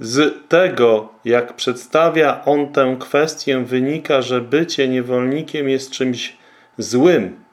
Z tego, jak przedstawia on tę kwestię, wynika, że bycie niewolnikiem jest czymś złym,